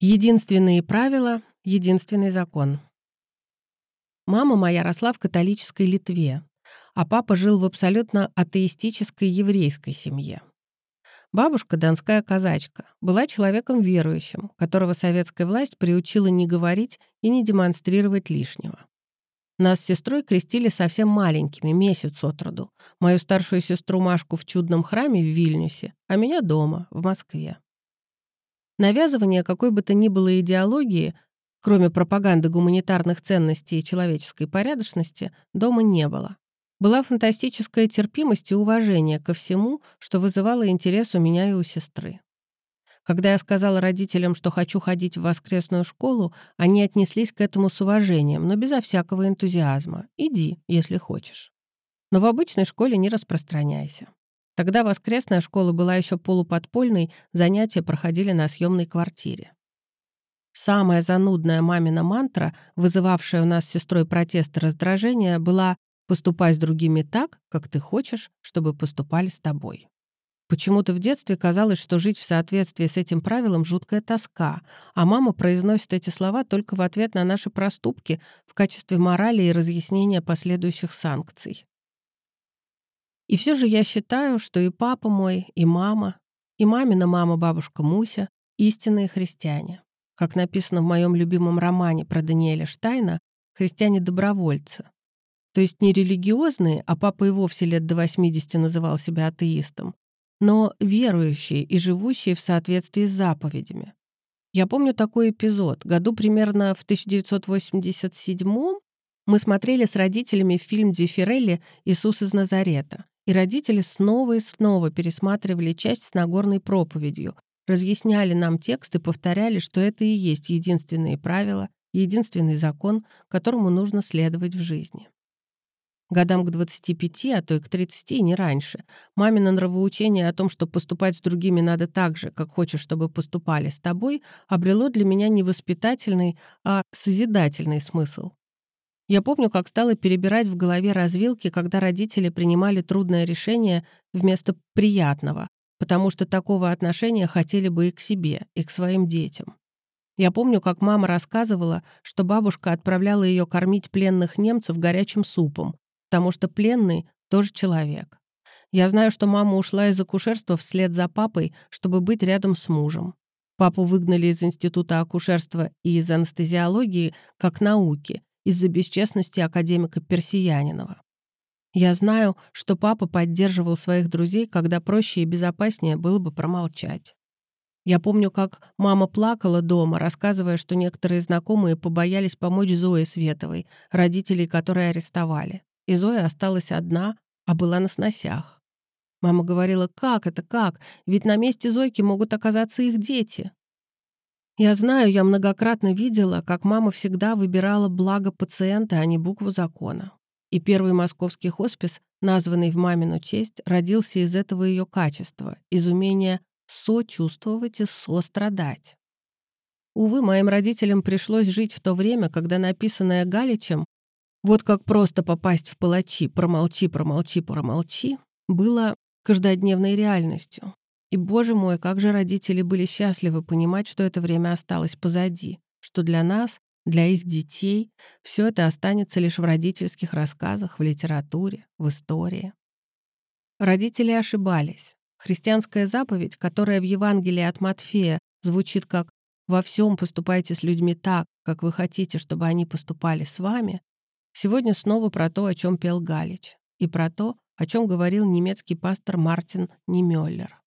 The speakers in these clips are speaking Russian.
Единственные правила, единственный закон. Мама моя росла в католической Литве, а папа жил в абсолютно атеистической еврейской семье. Бабушка, донская казачка, была человеком верующим, которого советская власть приучила не говорить и не демонстрировать лишнего. Нас с сестрой крестили совсем маленькими, месяц от роду. Мою старшую сестру Машку в чудном храме в Вильнюсе, а меня дома, в Москве. Навязывание какой бы то ни было идеологии, кроме пропаганды гуманитарных ценностей и человеческой порядочности, дома не было. Была фантастическая терпимость и уважение ко всему, что вызывало интерес у меня и у сестры. Когда я сказала родителям, что хочу ходить в воскресную школу, они отнеслись к этому с уважением, но безо всякого энтузиазма. Иди, если хочешь. Но в обычной школе не распространяйся. Тогда воскресная школа была еще полуподпольной, занятия проходили на съемной квартире. Самая занудная мамина мантра, вызывавшая у нас с сестрой протест и раздражение, была «поступай с другими так, как ты хочешь, чтобы поступали с тобой». Почему-то в детстве казалось, что жить в соответствии с этим правилом — жуткая тоска, а мама произносит эти слова только в ответ на наши проступки в качестве морали и разъяснения последующих санкций. И все же я считаю, что и папа мой, и мама, и мамина мама, бабушка Муся — истинные христиане. Как написано в моем любимом романе про Даниэля Штайна, христиане-добровольцы. То есть не религиозные, а папа и вовсе лет до 80 называл себя атеистом, но верующие и живущие в соответствии с заповедями. Я помню такой эпизод. Году примерно в 1987 мы смотрели с родителями фильм Дифирелли «Иисус из Назарета». И родители снова и снова пересматривали часть с Нагорной проповедью, разъясняли нам текст и повторяли, что это и есть единственные правила, единственный закон, которому нужно следовать в жизни. Годам к 25, а то и к 30, не раньше, мамино нравоучение о том, что поступать с другими надо так же, как хочешь, чтобы поступали с тобой, обрело для меня не воспитательный, а созидательный смысл. Я помню, как стала перебирать в голове развилки, когда родители принимали трудное решение вместо приятного, потому что такого отношения хотели бы и к себе, и к своим детям. Я помню, как мама рассказывала, что бабушка отправляла ее кормить пленных немцев горячим супом, потому что пленный тоже человек. Я знаю, что мама ушла из акушерства вслед за папой, чтобы быть рядом с мужем. Папу выгнали из Института акушерства и из анестезиологии как науки, из-за бесчестности академика Персиянинова. Я знаю, что папа поддерживал своих друзей, когда проще и безопаснее было бы промолчать. Я помню, как мама плакала дома, рассказывая, что некоторые знакомые побоялись помочь Зое Световой, родителей которой арестовали. И Зоя осталась одна, а была на сносях. Мама говорила, как это, как? Ведь на месте Зойки могут оказаться их дети. Я знаю, я многократно видела, как мама всегда выбирала благо пациента, а не букву закона. И первый московский хоспис, названный в мамину честь, родился из этого ее качества, из умения сочувствовать и сострадать. Увы, моим родителям пришлось жить в то время, когда написанное Галичем «Вот как просто попасть в палачи, промолчи, промолчи, промолчи» было каждодневной реальностью. И, боже мой, как же родители были счастливы понимать, что это время осталось позади, что для нас, для их детей, все это останется лишь в родительских рассказах, в литературе, в истории. Родители ошибались. Христианская заповедь, которая в Евангелии от Матфея звучит как «во всем поступайте с людьми так, как вы хотите, чтобы они поступали с вами», сегодня снова про то, о чем пел Галич, и про то, о чем говорил немецкий пастор Мартин Немёллер.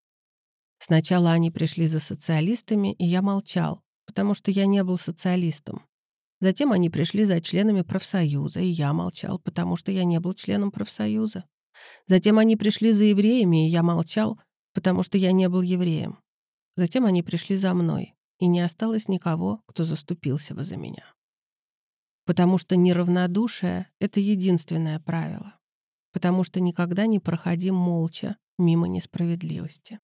Сначала они пришли за социалистами, и я молчал, потому что я не был социалистом. Затем они пришли за членами профсоюза, и я молчал, потому что я не был членом профсоюза. Затем они пришли за евреями, и я молчал, потому что я не был евреем. Затем они пришли за мной, и не осталось никого, кто заступился бы за меня. Потому что неравнодушие — это единственное правило. Потому что никогда не проходим молча мимо несправедливости.